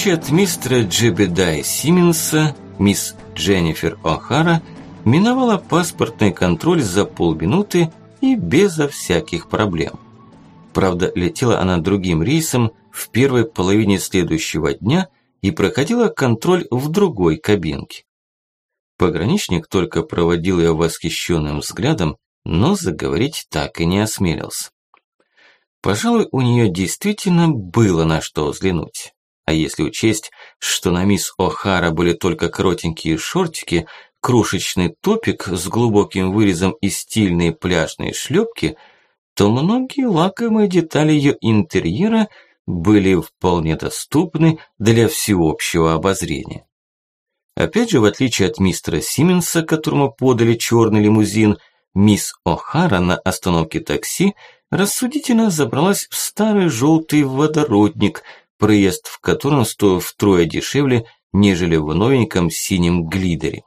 отличие от мистера Джебедая Симмонса, мисс Дженнифер О'Хара миновала паспортный контроль за полминуты и безо всяких проблем. Правда, летела она другим рейсом в первой половине следующего дня и проходила контроль в другой кабинке. Пограничник только проводил ее восхищенным взглядом, но заговорить так и не осмелился. Пожалуй, у нее действительно было на что взглянуть. А если учесть, что на мисс О'Хара были только коротенькие шортики, крошечный топик с глубоким вырезом и стильные пляжные шлепки, то многие лакомые детали ее интерьера были вполне доступны для всеобщего обозрения. Опять же, в отличие от мистера Симмонса, которому подали черный лимузин, мисс О'Хара на остановке такси рассудительно забралась в старый желтый водородник, проезд в котором стоил втрое дешевле, нежели в новеньком синем глидере.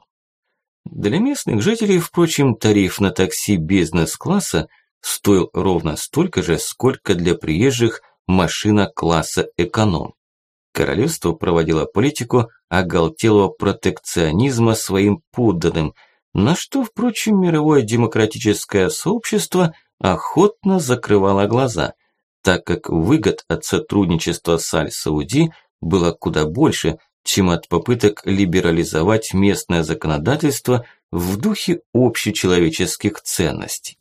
Для местных жителей, впрочем, тариф на такси бизнес-класса стоил ровно столько же, сколько для приезжих машина класса эконом. Королевство проводило политику оголтелого протекционизма своим подданным, на что, впрочем, мировое демократическое сообщество охотно закрывало глаза, так как выгод от сотрудничества с Аль-Сауди было куда больше, чем от попыток либерализовать местное законодательство в духе общечеловеческих ценностей.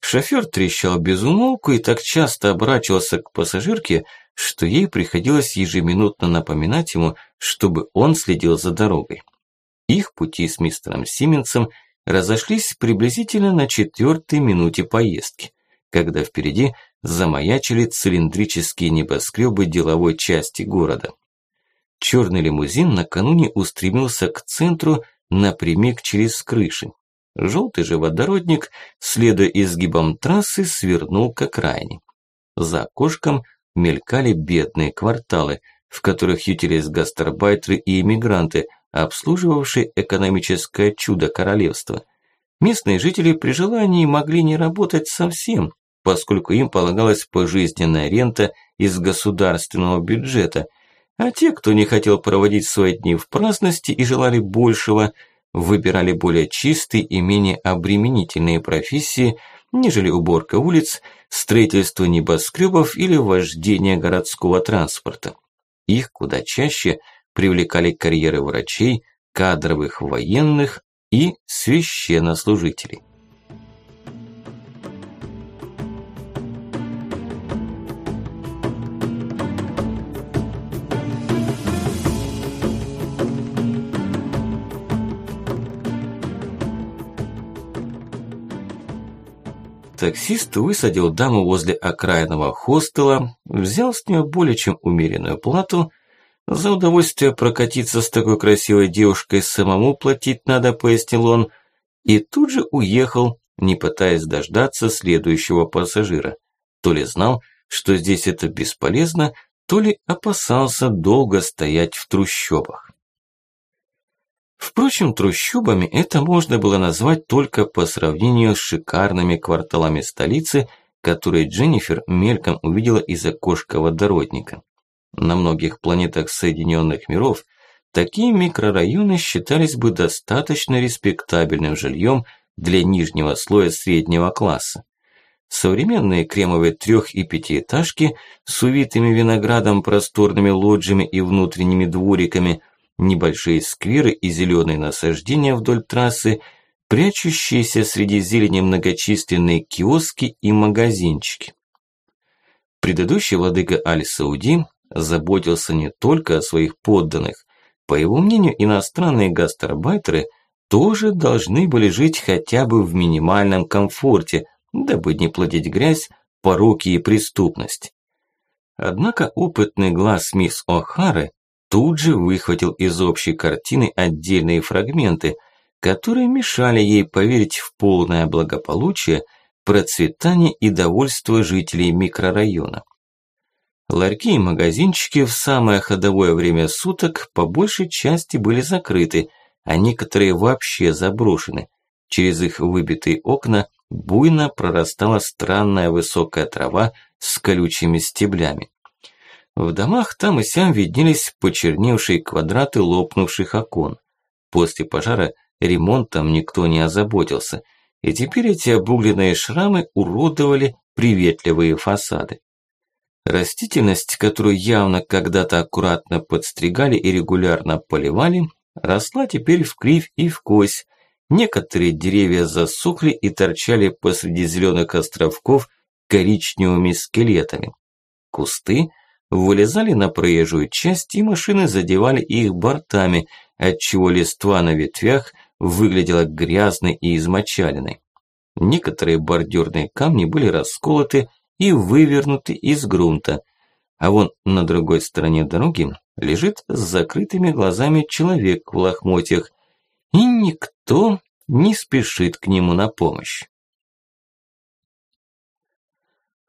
Шофёр трещал без умолку и так часто оборачивался к пассажирке, что ей приходилось ежеминутно напоминать ему, чтобы он следил за дорогой. Их пути с мистером Сименсом разошлись приблизительно на четвертой минуте поездки, когда впереди замаячили цилиндрические небоскребы деловой части города. Черный лимузин накануне устремился к центру напрямик через крыши. Желтый же водородник, следуя изгибам трассы, свернул к окраине. За окошком мелькали бедные кварталы, в которых ютились гастарбайтеры и иммигранты, обслуживавшие экономическое чудо королевства. Местные жители при желании могли не работать совсем, поскольку им полагалась пожизненная рента из государственного бюджета, а те, кто не хотел проводить свои дни в праздности и желали большего, выбирали более чистые и менее обременительные профессии, нежели уборка улиц, строительство небоскребов или вождение городского транспорта. Их куда чаще привлекали карьеры врачей, кадровых военных и священнослужителей. Таксист высадил даму возле окраинного хостела, взял с нее более чем умеренную плату. За удовольствие прокатиться с такой красивой девушкой самому платить надо, пояснил он, и тут же уехал, не пытаясь дождаться следующего пассажира. То ли знал, что здесь это бесполезно, то ли опасался долго стоять в трущобах. Впрочем, трущобами это можно было назвать только по сравнению с шикарными кварталами столицы, которые Дженнифер мельком увидела из окошка водородника. На многих планетах Соединенных миров такие микрорайоны считались бы достаточно респектабельным жильем для нижнего слоя среднего класса. Современные кремовые трех- и пятиэтажки с увитыми виноградом просторными лоджиями и внутренними двориками – небольшие скверы и зеленые насаждения вдоль трассы, прячущиеся среди зелени многочисленные киоски и магазинчики. Предыдущий владыка Аль-Сауди заботился не только о своих подданных. По его мнению, иностранные гастарбайтеры тоже должны были жить хотя бы в минимальном комфорте, дабы не плодить грязь, пороки и преступность. Однако опытный глаз мисс О'Хары тут же выхватил из общей картины отдельные фрагменты, которые мешали ей поверить в полное благополучие, процветание и довольство жителей микрорайона. Ларьки и магазинчики в самое ходовое время суток по большей части были закрыты, а некоторые вообще заброшены. Через их выбитые окна буйно прорастала странная высокая трава с колючими стеблями. В домах там и сям виднелись почерневшие квадраты лопнувших окон. После пожара ремонтом никто не озаботился, и теперь эти обугленные шрамы уродовали приветливые фасады. Растительность, которую явно когда-то аккуратно подстригали и регулярно поливали, росла теперь в кривь и в кось. Некоторые деревья засохли и торчали посреди зеленых островков коричневыми скелетами. Кусты вылезали на проезжую часть, и машины задевали их бортами, отчего листва на ветвях выглядела грязной и измочаленной. Некоторые бордюрные камни были расколоты и вывернуты из грунта, а вон на другой стороне дороги лежит с закрытыми глазами человек в лохмотьях, и никто не спешит к нему на помощь.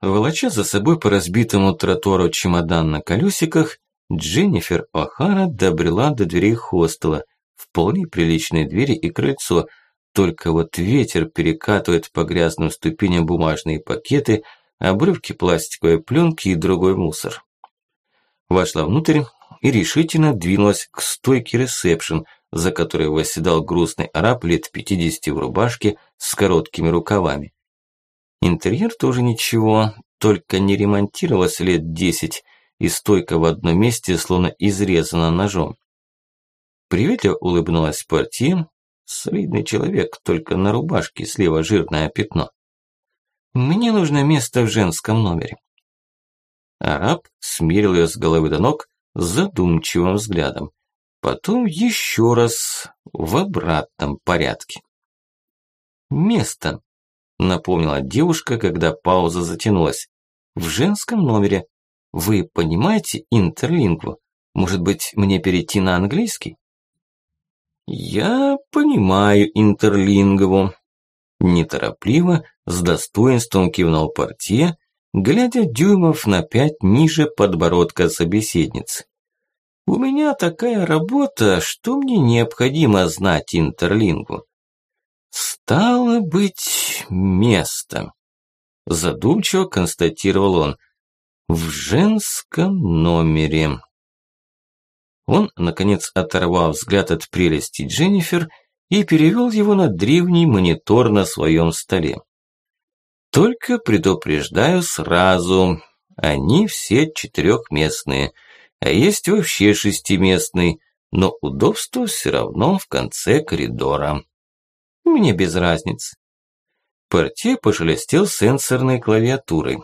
Волоча за собой по разбитому тротуару чемодан на колесиках, Дженнифер О'Хара добрела до дверей хостела, вполне приличные двери и крыльцо, только вот ветер перекатывает по грязным ступеням бумажные пакеты, обрывки пластиковой пленки и другой мусор. Вошла внутрь и решительно двинулась к стойке ресепшн, за которой восседал грустный араб лет 50 в рубашке с короткими рукавами. Интерьер тоже ничего, только не ремонтировалось лет десять, и стойка в одном месте словно изрезана ножом. Приветливо улыбнулась портье, солидный человек, только на рубашке слева жирное пятно. «Мне нужно место в женском номере». Араб смирил ее с головы до ног задумчивым взглядом. Потом еще раз в обратном порядке. «Место», напомнила девушка, когда пауза затянулась. В женском номере. Вы понимаете интерлингву? Может быть, мне перейти на английский? Я понимаю интерлингву. Неторопливо, с достоинством кивнул портье, глядя дюймов на пять ниже подбородка собеседницы. У меня такая работа, что мне необходимо знать интерлингву. Стало быть, место. Задумчиво констатировал он. В женском номере. Он, наконец, оторвал взгляд от прелести Дженнифер и перевел его на древний монитор на своем столе. Только предупреждаю сразу, они все четырехместные, а есть вообще шестиместный, но удобство все равно в конце коридора. Мне без разницы. Портье пошелестел сенсорной клавиатурой.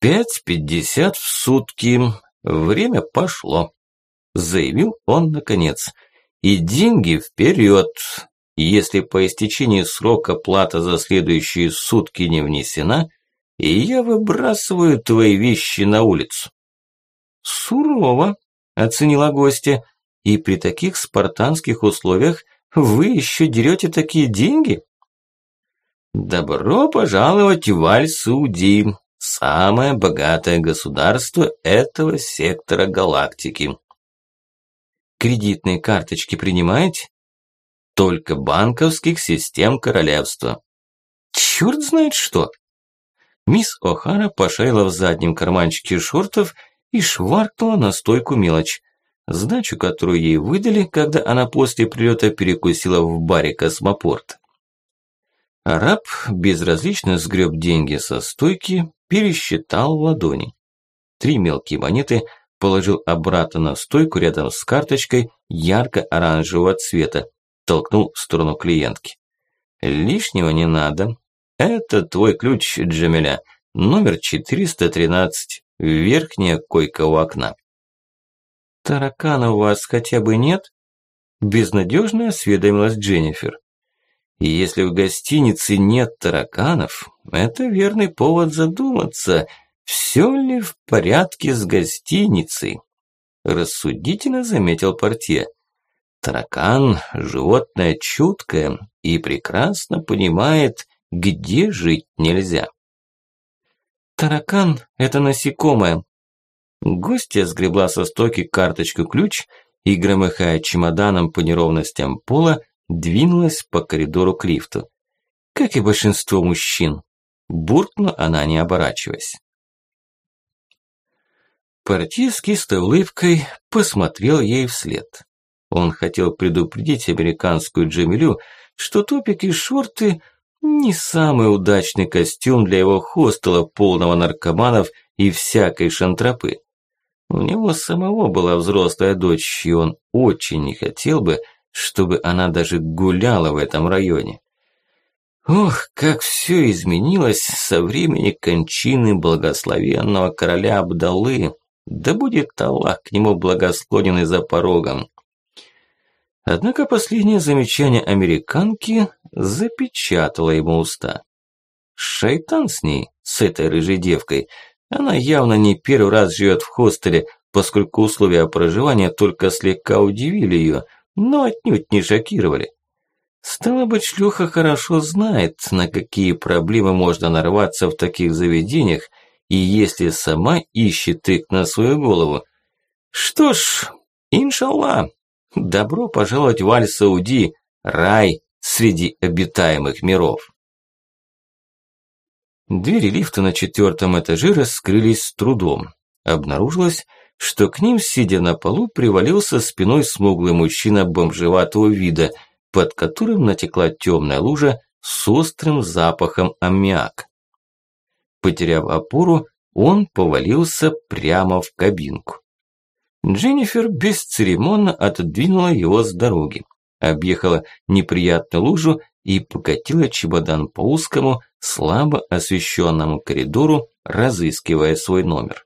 «Пять пятьдесят в сутки. Время пошло», – заявил он наконец. «И деньги вперед. Если по истечении срока плата за следующие сутки не внесена, и я выбрасываю твои вещи на улицу». «Сурово», – оценила гостья. «И при таких спартанских условиях вы еще дерете такие деньги? Добро пожаловать в Аль-Сауди, самое богатое государство этого сектора галактики. Кредитные карточки принимаете? Только банковских систем королевства. Черт знает что. Мисс О'Хара пошарила в заднем карманчике шортов и шваркнула на стойку мелочь. Сдачу, которую ей выдали, когда она после прилета перекусила в баре космопорт. Араб безразлично сгреб деньги со стойки, пересчитал в ладони. Три мелкие монеты положил обратно на стойку рядом с карточкой ярко-оранжевого цвета, толкнул в сторону клиентки. «Лишнего не надо. Это твой ключ, Джамиля, номер 413, верхняя койка у окна». «Таракана у вас хотя бы нет?» Безнадежно осведомилась Дженнифер. И если в гостинице нет тараканов, это верный повод задуматься, все ли в порядке с гостиницей. Рассудительно заметил портье. Таракан – животное чуткое и прекрасно понимает, где жить нельзя. Таракан – это насекомое, Гостья сгребла со стойки карточку-ключ и, громыхая чемоданом по неровностям пола, двинулась по коридору к лифту. Как и большинство мужчин, буркнула она, не оборачиваясь. Портье с кистой улыбкой посмотрел ей вслед. Он хотел предупредить американскую Джамилю, что топик и шорты – не самый удачный костюм для его хостела, полного наркоманов и всякой шантропы. У него самого была взрослая дочь, и он очень не хотел бы, чтобы она даже гуляла в этом районе. Ох, как все изменилось со времени кончины благословенного короля Абдаллы, да будет Аллах к нему благосклонен и за порогом. Однако последнее замечание американки запечатало ему уста. Шайтан с ней, с этой рыжей девкой. Она явно не первый раз живет в хостеле, поскольку условия проживания только слегка удивили ее, но отнюдь не шокировали. Стало быть, шлюха хорошо знает, на какие проблемы можно нарваться в таких заведениях, и если сама ищет тык на свою голову. Что ж, иншаллах, добро пожаловать в Аль-Сауди, рай среди обитаемых миров. Двери лифта на четвертом этаже раскрылись с трудом. Обнаружилось, что к ним, сидя на полу, привалился спиной смуглый мужчина бомжеватого вида, под которым натекла темная лужа с острым запахом аммиак. Потеряв опору, он повалился прямо в кабинку. Дженнифер бесцеремонно отодвинула его с дороги, объехала неприятную лужу и покатила чемодан по узкому, слабо освещенному коридору, разыскивая свой номер.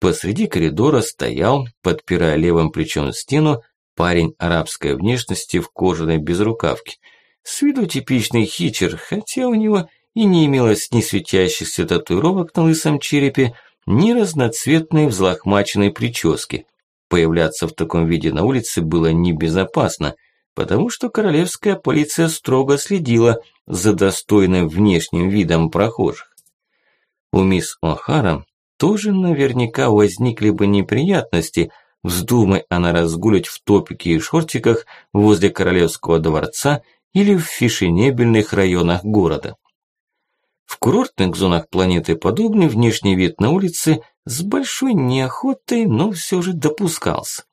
Посреди коридора стоял, подпирая левым плечом стену, парень арабской внешности в кожаной безрукавке. С виду типичный хичер, хотя у него и не имелось ни светящихся татуировок на лысом черепе, ни разноцветной взлохмаченной прически. Появляться в таком виде на улице было небезопасно, потому что королевская полиция строго следила за достойным внешним видом прохожих. У мисс О'Хара тоже наверняка возникли бы неприятности, вздумай она разгулять в топике и шортиках возле королевского дворца или в фешенебельных районах города. В курортных зонах планеты подобный внешний вид на улице с большой неохотой, но все же допускался.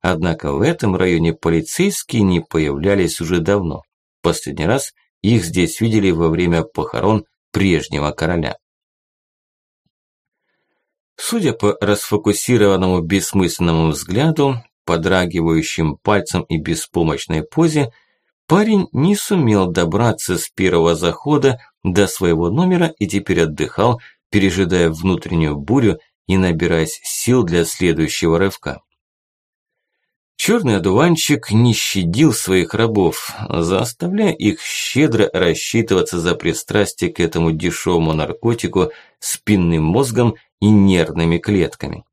Однако в этом районе полицейские не появлялись уже давно. Последний раз их здесь видели во время похорон прежнего короля. Судя по расфокусированному бессмысленному взгляду, подрагивающим пальцем и беспомощной позе, парень не сумел добраться с первого захода до своего номера и теперь отдыхал, пережидая внутреннюю бурю и набираясь сил для следующего рывка. Черный одуванчик не щадил своих рабов, заставляя их щедро рассчитываться за пристрастие к этому дешевому наркотику спинным мозгом и нервными клетками.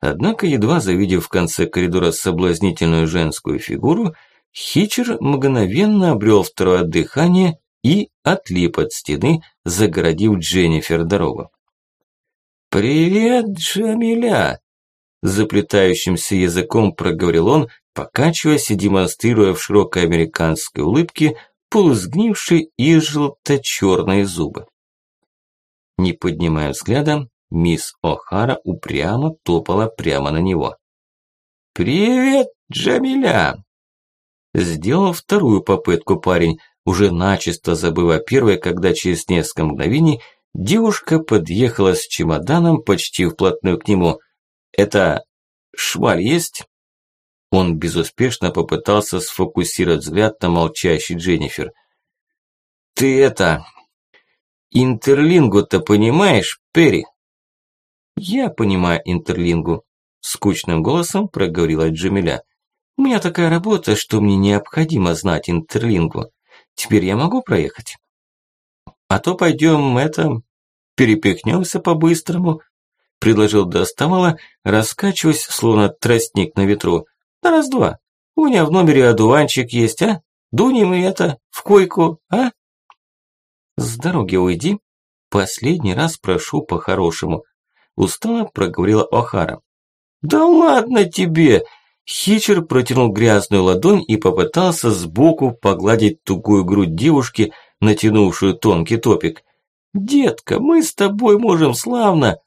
Однако, едва завидев в конце коридора соблазнительную женскую фигуру, Хичер мгновенно обрел второе дыхание и отлип от стены, загородив Дженнифер дорогу. «Привет, Джамиля!» Заплетающимся языком проговорил он, покачиваясь и демонстрируя в широкой американской улыбке полусгнившие и желто-черные зубы. Не поднимая взгляда, мисс О'Хара упрямо топала прямо на него. «Привет, Джамиля!» Сделал вторую попытку парень, уже начисто забыв о первой, когда через несколько мгновений девушка подъехала с чемоданом почти вплотную к нему. «Это шваль есть?» Он безуспешно попытался сфокусировать взгляд на молчащий Дженнифер. «Ты это... Интерлингу-то понимаешь, Перри?» «Я понимаю интерлингу», – скучным голосом проговорила Джамиля. «У меня такая работа, что мне необходимо знать интерлингу. Теперь я могу проехать? А то пойдем это, перепихнемся по-быстрому, предложил Достамала, раскачиваясь, словно тростник на ветру. На раз-два. У меня в номере одуванчик есть, а? Дунем и это, в койку, а? С дороги уйди. Последний раз прошу по-хорошему. Устало проговорила Охара. Да ладно тебе! Хичер протянул грязную ладонь и попытался сбоку погладить тугую грудь девушки, натянувшую тонкий топик. «Детка, мы с тобой можем славно!»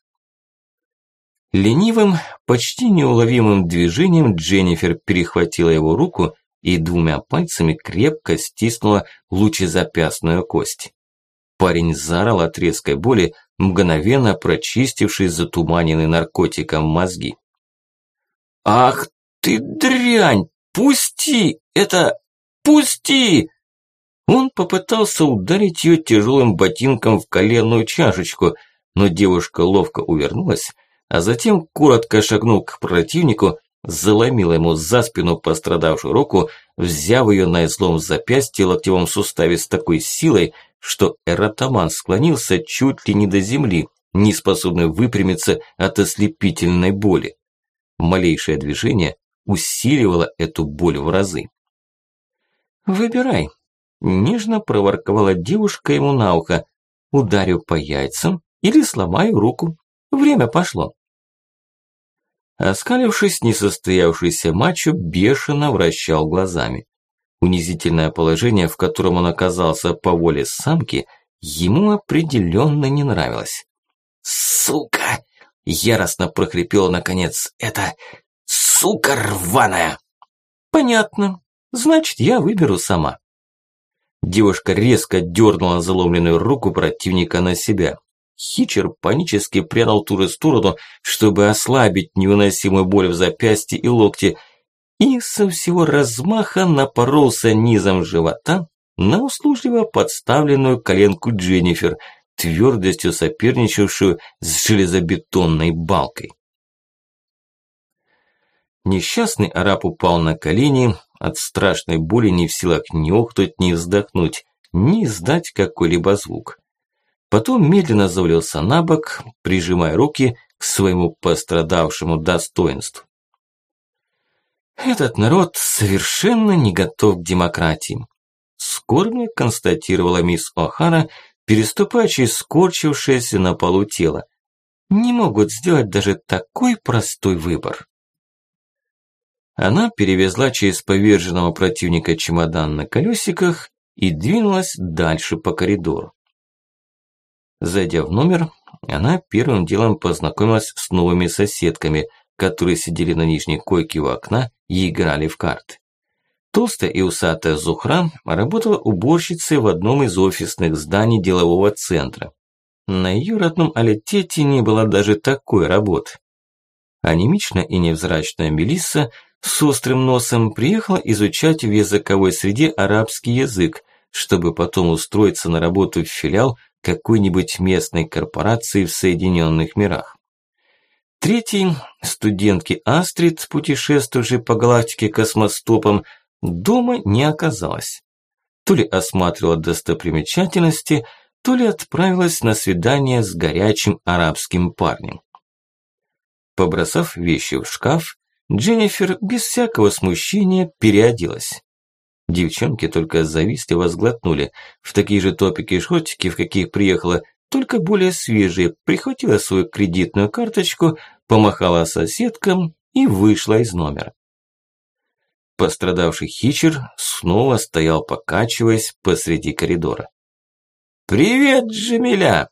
Ленивым, почти неуловимым движением Дженнифер перехватила его руку и двумя пальцами крепко стиснула лучезапястную кость. Парень заорал от резкой боли, мгновенно прочистивший затуманенный наркотиком мозги. «Ах ты дрянь! Пусти! Это... Пусти!» Он попытался ударить ее тяжелым ботинком в коленную чашечку, но девушка ловко увернулась, а затем, коротко шагнул к противнику, заломила ему за спину пострадавшую руку, взяв ее на излом запястье локтевом суставе с такой силой, что эротоман склонился чуть ли не до земли, не способный выпрямиться от ослепительной боли. Малейшее движение усиливало эту боль в разы. «Выбирай», – нежно проворковала девушка ему на ухо. «Ударю по яйцам или сломаю руку. Время пошло». Оскалившись, несостоявшийся мачо бешено вращал глазами. Унизительное положение, в котором он оказался по воле самки, ему определенно не нравилось. «Сука!» – яростно прохрипел наконец. «Это сука рваная!» «Понятно. Значит, я выберу сама». Девушка резко дернула заломленную руку противника на себя. Хичер панически прянул Туры в сторону, чтобы ослабить невыносимую боль в запястье и локте, и со всего размаха напоролся низом живота на услужливо подставленную коленку Дженнифер, твердостью соперничавшую с железобетонной балкой. Несчастный араб упал на колени, от страшной боли не в силах ни охнуть, ни вздохнуть, ни издать какой-либо звук. Потом медленно завалился на бок, прижимая руки к своему пострадавшему достоинству. Этот народ совершенно не готов к демократии. Скорбно констатировала мисс О'Хара, переступая через скорчившееся на полу тело. Не могут сделать даже такой простой выбор. Она перевезла через поверженного противника чемодан на колесиках и двинулась дальше по коридору. Зайдя в номер, она первым делом познакомилась с новыми соседками, которые сидели на нижней койке у окна и играли в карты. Толстая и усатая Зухра работала уборщицей в одном из офисных зданий делового центра. На ее родном Алитете не было даже такой работы. Анемичная и невзрачная Мелисса с острым носом приехала изучать в языковой среде арабский язык, чтобы потом устроиться на работу в филиал какой-нибудь местной корпорации в Соединенных Мирах. Третий, студентки Астрид, путешествовавшей по галактике космостопом, дома не оказалось. То ли осматривала достопримечательности, то ли отправилась на свидание с горячим арабским парнем. Побросав вещи в шкаф, Дженнифер без всякого смущения переоделась. Девчонки только завистливо сглотнули. В такие же топики и шортики, в каких приехала, только более свежие, прихватила свою кредитную карточку, помахала соседкам и вышла из номера. Пострадавший Хичер снова стоял, покачиваясь посреди коридора. «Привет, Джамиля!»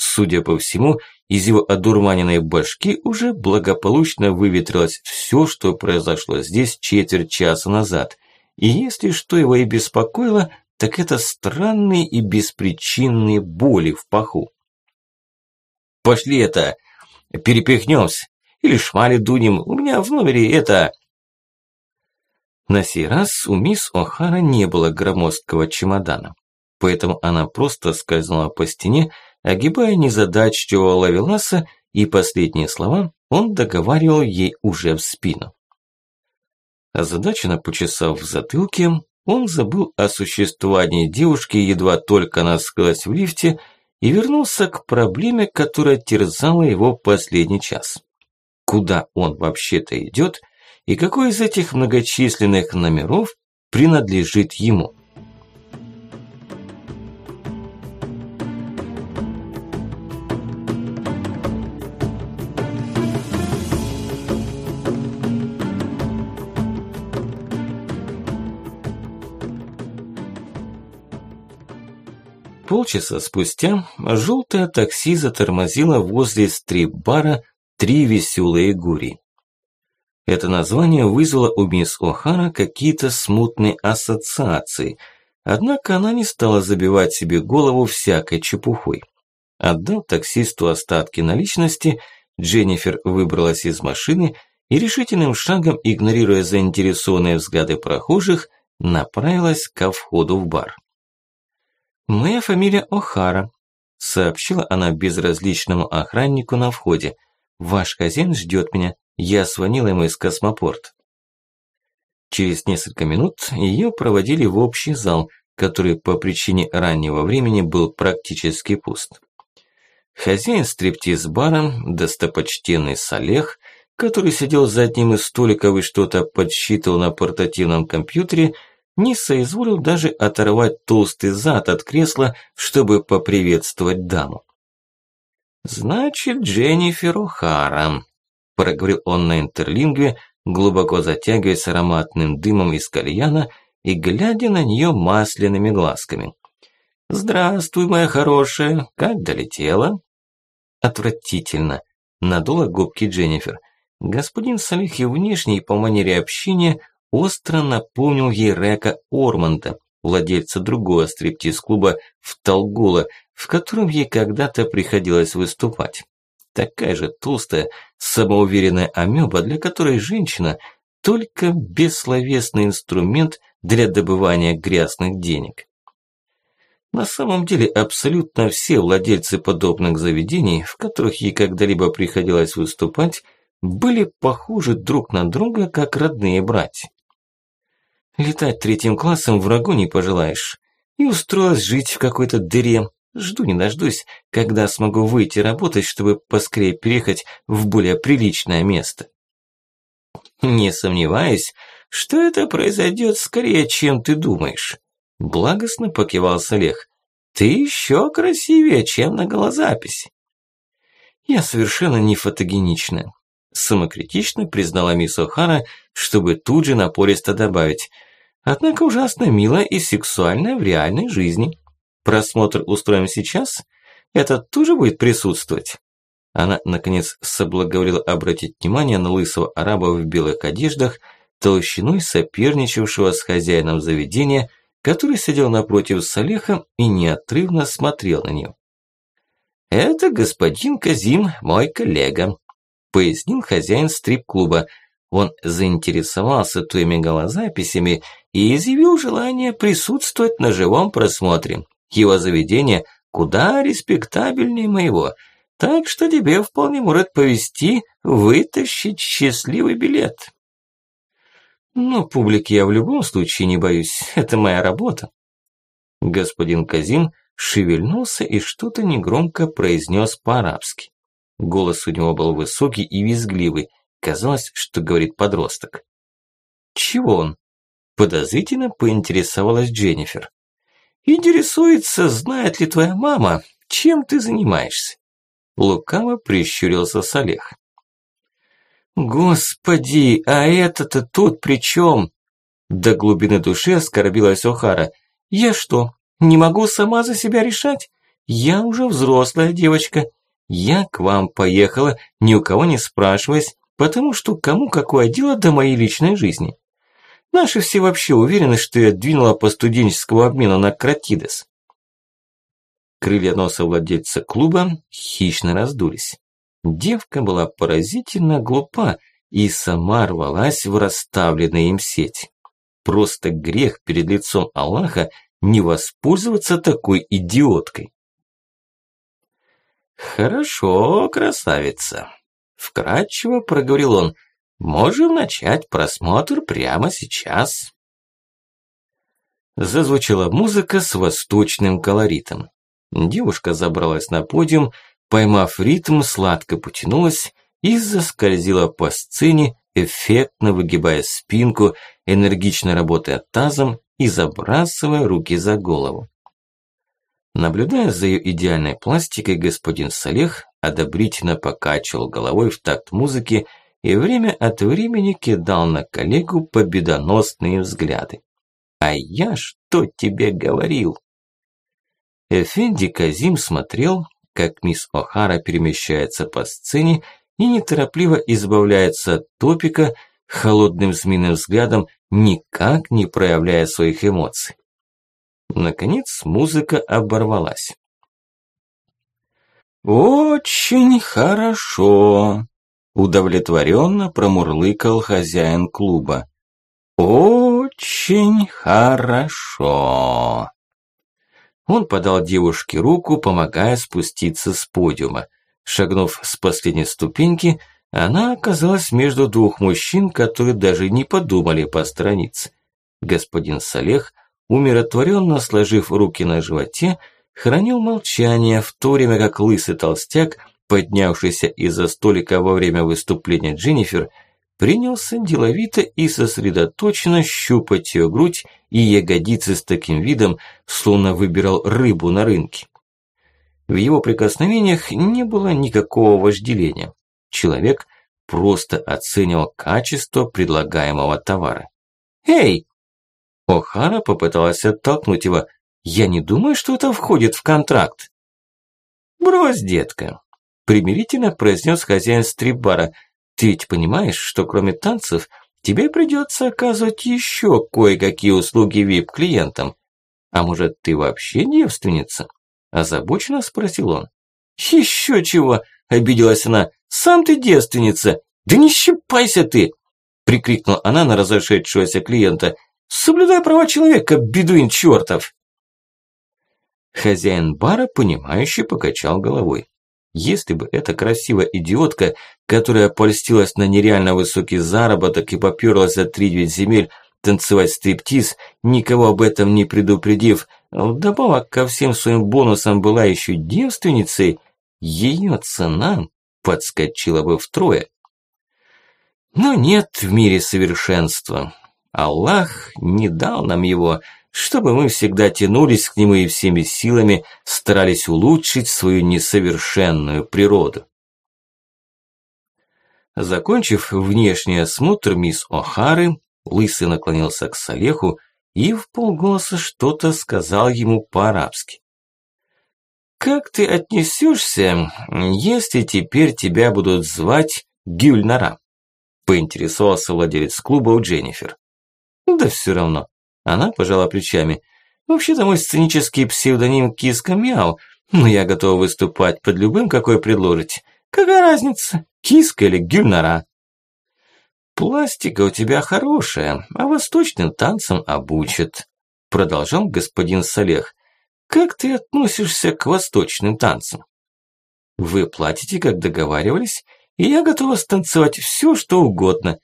Судя по всему, из его одурманенной башки уже благополучно выветрилось все, что произошло здесь четверть часа назад – и если что его и беспокоило, так это странные и беспричинные боли в паху. «Пошли это, перепихнемся, или шмали дунем, у меня в номере это...» На сей раз у мисс О'Хара не было громоздкого чемодана, поэтому она просто скользнула по стене, огибая незадачливого лавеласа, и последние слова он договаривал ей уже в спину. Озадаченно почесав в затылке, он забыл о существовании девушки, едва только она скрылась в лифте, и вернулся к проблеме, которая терзала его последний час. Куда он вообще-то идет, и какой из этих многочисленных номеров принадлежит ему? Полчаса спустя желтое такси затормозило возле стрип-бара «Три веселые гури». Это название вызвало у мисс О'Хара какие-то смутные ассоциации, однако она не стала забивать себе голову всякой чепухой. Отдав таксисту остатки наличности, Дженнифер выбралась из машины и решительным шагом, игнорируя заинтересованные взгляды прохожих, направилась ко входу в бар. «Моя фамилия О'Хара», – сообщила она безразличному охраннику на входе. «Ваш хозяин ждет меня. Я звонила ему из космопорта». Через несколько минут ее проводили в общий зал, который по причине раннего времени был практически пуст. Хозяин стриптиз-бара, достопочтенный Салех, который сидел за одним из столиков и что-то подсчитывал на портативном компьютере, не соизволил даже оторвать толстый зад от кресла, чтобы поприветствовать даму. «Значит, Дженнифер О'Хара», – проговорил он на интерлингве, глубоко затягиваясь ароматным дымом из кальяна и глядя на нее масляными глазками. «Здравствуй, моя хорошая, как долетела?» «Отвратительно», – надула губки Дженнифер. Господин Салих и внешний по манере общения остро напомнил ей Река Орманда, владельца другого стриптиз-клуба в Толгула, в котором ей когда-то приходилось выступать. Такая же толстая, самоуверенная амеба, для которой женщина – только бессловесный инструмент для добывания грязных денег. На самом деле абсолютно все владельцы подобных заведений, в которых ей когда-либо приходилось выступать, были похожи друг на друга, как родные братья. Летать третьим классом врагу не пожелаешь. И устроилась жить в какой-то дыре. Жду не дождусь, когда смогу выйти работать, чтобы поскорее переехать в более приличное место. Не сомневаюсь, что это произойдет скорее, чем ты думаешь. Благостно покивал Олег. Ты еще красивее, чем на голозаписи. Я совершенно не фотогенична. Самокритично признала мисс О'Хара, чтобы тут же напористо добавить – Однако ужасно мило и сексуально в реальной жизни. Просмотр устроим сейчас? Это тоже будет присутствовать? Она, наконец, соблаговолила обратить внимание на лысого араба в белых одеждах, толщиной соперничавшего с хозяином заведения, который сидел напротив Салеха и неотрывно смотрел на нее. «Это господин Казим, мой коллега», – пояснил хозяин стрип-клуба. Он заинтересовался твоими голозаписями и изъявил желание присутствовать на живом просмотре. Его заведение куда респектабельнее моего, так что тебе вполне может повезти вытащить счастливый билет. Но публики я в любом случае не боюсь, это моя работа. Господин Казим шевельнулся и что-то негромко произнес по-арабски. Голос у него был высокий и визгливый, казалось, что говорит подросток. Чего он? Подозрительно поинтересовалась Дженнифер. «Интересуется, знает ли твоя мама, чем ты занимаешься?» Лукаво прищурился Салех. «Господи, а это-то тут при чем?» До глубины души оскорбилась Охара. «Я что, не могу сама за себя решать? Я уже взрослая девочка. Я к вам поехала, ни у кого не спрашиваясь, потому что кому какое дело до моей личной жизни?» Наши все вообще уверены, что я двинула по студенческому обмену на Кратидес. Крылья носа владельца клуба хищно раздулись. Девка была поразительно глупа и сама рвалась в расставленные им сеть. Просто грех перед лицом Аллаха не воспользоваться такой идиоткой. «Хорошо, красавица», – вкратчиво проговорил он – Можем начать просмотр прямо сейчас. Зазвучала музыка с восточным колоритом. Девушка забралась на подиум, поймав ритм, сладко потянулась и заскользила по сцене, эффектно выгибая спинку, энергично работая тазом и забрасывая руки за голову. Наблюдая за ее идеальной пластикой, господин Салех одобрительно покачивал головой в такт музыки и время от времени кидал на коллегу победоносные взгляды. «А я что тебе говорил?» Эфенди Казим смотрел, как мисс О'Хара перемещается по сцене и неторопливо избавляется от топика, холодным змеиным взглядом, никак не проявляя своих эмоций. Наконец музыка оборвалась. «Очень хорошо», – удовлетворенно промурлыкал хозяин клуба. «Очень хорошо». Он подал девушке руку, помогая спуститься с подиума. Шагнув с последней ступеньки, она оказалась между двух мужчин, которые даже не подумали посторониться. Господин Салех, умиротворенно сложив руки на животе, хранил молчание, в то время как лысый толстяк, поднявшийся из-за столика во время выступления Дженнифер, принялся деловито и сосредоточенно щупать ее грудь и ягодицы с таким видом, словно выбирал рыбу на рынке. В его прикосновениях не было никакого вожделения. Человек просто оценивал качество предлагаемого товара. «Эй!» О'Хара попыталась оттолкнуть его. «Я не думаю, что это входит в контракт». «Брось, детка!» Примирительно произнес хозяин стрипбара. «Ты ведь понимаешь, что кроме танцев тебе придется оказывать еще кое-какие услуги вип-клиентам. А может, ты вообще девственница?» Озабоченно спросил он. «Еще чего!» – обиделась она. «Сам ты девственница! Да не щипайся ты!» – прикрикнула она на разошедшегося клиента. «Соблюдай права человека, бедуин чертов!» Хозяин бара, понимающе покачал головой. Если бы эта красивая идиотка, которая польстилась на нереально высокий заработок и попёрлась за три земель танцевать стриптиз, никого об этом не предупредив, вдобавок ко всем своим бонусам была еще девственницей, ее цена подскочила бы втрое. Но нет в мире совершенства. Аллах не дал нам его, чтобы мы всегда тянулись к нему и всеми силами старались улучшить свою несовершенную природу. Закончив внешний осмотр мисс О'Хары, Лысый наклонился к Салеху и в полголоса что-то сказал ему по-арабски. «Как ты отнесешься, если теперь тебя будут звать Гюльнара?» поинтересовался владелец клуба у Дженнифер. «Да все равно». Она пожала плечами. «Вообще-то мой сценический псевдоним Киска Мяу, но я готова выступать под любым, какой предложите. Какая разница, Киска или Гюльнара?» «Пластика у тебя хорошая, а восточным танцам обучат», продолжал господин Салех. Как ты относишься к восточным танцам? Вы платите, как договаривались, и я готова станцевать все, что угодно.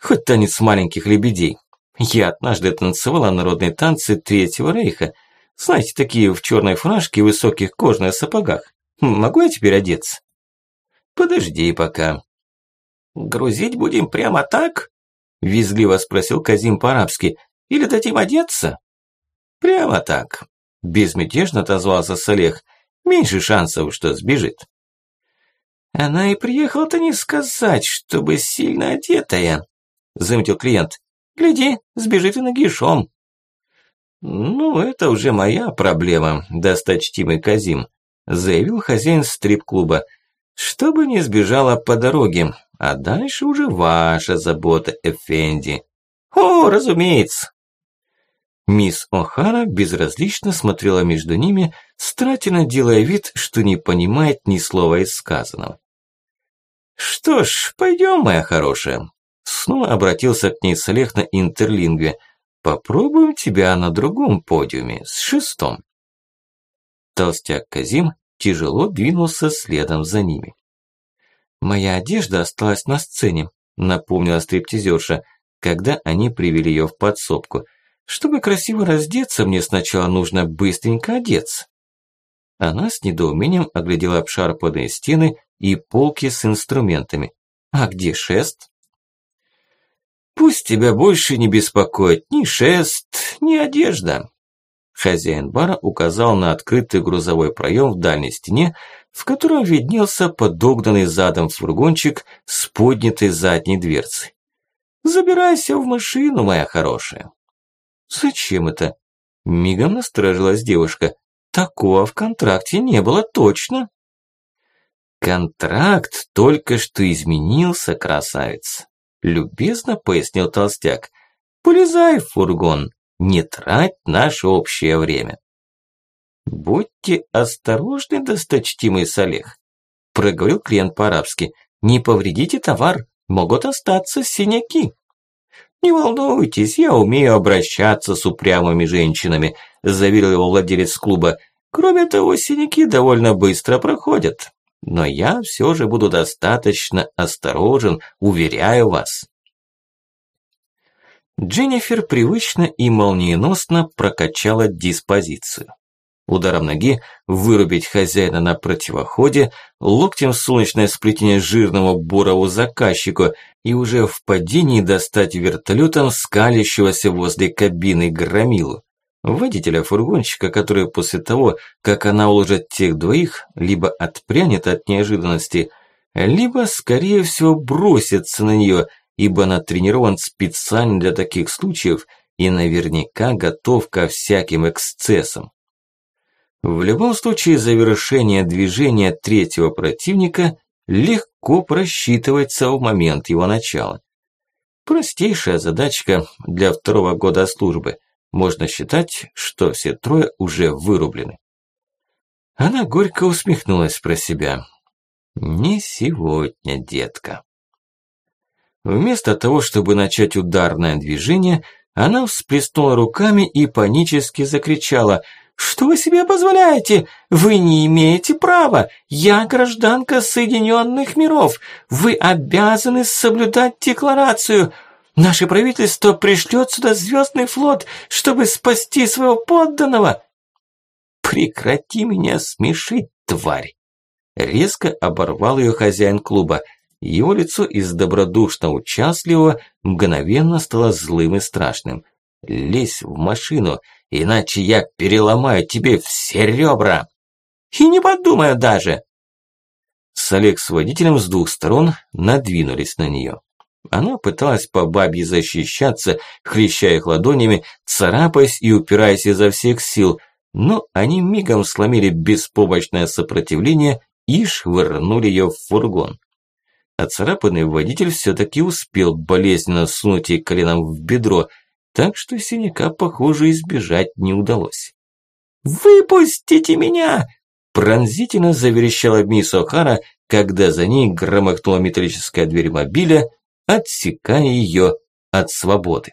Хоть танец маленьких лебедей. Я однажды танцевала народные танцы Третьего Рейха. Знаете, такие в черной фуражке и высоких кожаных сапогах. Могу я теперь одеться? Подожди пока. Грузить будем прямо так? Визгливо спросил Казим по-арабски. Или дадим одеться? Прямо так. Безмятежно отозвался Салех. Меньше шансов, что сбежит. Она и приехала-то не сказать, чтобы сильно одетая, заметил клиент. Гляди, сбежит и нагишом. Ну, это уже моя проблема, досточтимый Казим, заявил хозяин стрип-клуба. Чтобы не сбежала по дороге, а дальше уже ваша забота, Эфенди. О, разумеется, Мисс О'Хара безразлично смотрела между ними, старательно делая вид, что не понимает ни слова из сказанного. «Что ж, пойдем, моя хорошая». Снова обратился к ней Салех на интерлингве. «Попробуем тебя на другом подиуме, с шестом». Толстяк Казим тяжело двинулся следом за ними. «Моя одежда осталась на сцене», напомнила стриптизерша, когда они привели ее в подсобку – чтобы красиво раздеться, мне сначала нужно быстренько одеться. Она с недоумением оглядела обшарпанные стены и полки с инструментами. А где шест? Пусть тебя больше не беспокоит ни шест, ни одежда. Хозяин бара указал на открытый грузовой проем в дальней стене, в котором виднелся подогнанный задом фургончик с поднятой задней дверцей. «Забирайся в машину, моя хорошая». «Зачем это?» Мигом насторожилась девушка. Такого в контракте не было точно. Контракт только что изменился, красавец. Любезно пояснил толстяк. Полезай в фургон, не трать наше общее время. Будьте осторожны, досточтимый Салех, проговорил клиент по-арабски. Не повредите товар, могут остаться синяки. «Не волнуйтесь, я умею обращаться с упрямыми женщинами», заверил его владелец клуба. «Кроме того, синяки довольно быстро проходят. Но я все же буду достаточно осторожен, уверяю вас». Дженнифер привычно и молниеносно прокачала диспозицию. Ударом ноги вырубить хозяина на противоходе, локтем солнечное сплетение жирному бурову заказчику и уже в падении достать вертолетом скалящегося возле кабины громилу. Водителя фургонщика, который после того, как она уложит тех двоих, либо отпрянет от неожиданности, либо, скорее всего, бросится на нее, ибо натренирован специально для таких случаев и наверняка готов ко всяким эксцессам. В любом случае, завершение движения третьего противника легко просчитывается в момент его начала. Простейшая задачка для второго года службы. Можно считать, что все трое уже вырублены. Она горько усмехнулась про себя. «Не сегодня, детка». Вместо того, чтобы начать ударное движение, она всплеснула руками и панически закричала «Что вы себе позволяете? Вы не имеете права! Я гражданка Соединенных Миров! Вы обязаны соблюдать декларацию! Наше правительство пришлет сюда звездный флот, чтобы спасти своего подданного!» «Прекрати меня смешить, тварь!» Резко оборвал ее хозяин клуба – его лицо из добродушно участливого мгновенно стало злым и страшным. «Лезь в машину, иначе я переломаю тебе все ребра!» «И не подумаю даже!» С Олег с водителем с двух сторон надвинулись на нее. Она пыталась по бабье защищаться, хлеща их ладонями, царапаясь и упираясь изо всех сил, но они мигом сломили беспомощное сопротивление и швырнули ее в фургон. Оцарапанный водитель все-таки успел болезненно сунуть ей коленом в бедро, так что синяка, похоже, избежать не удалось. «Выпустите меня!» Пронзительно заверещала мисс О'Хара, когда за ней громыхнула металлическая дверь мобиля, отсекая ее от свободы.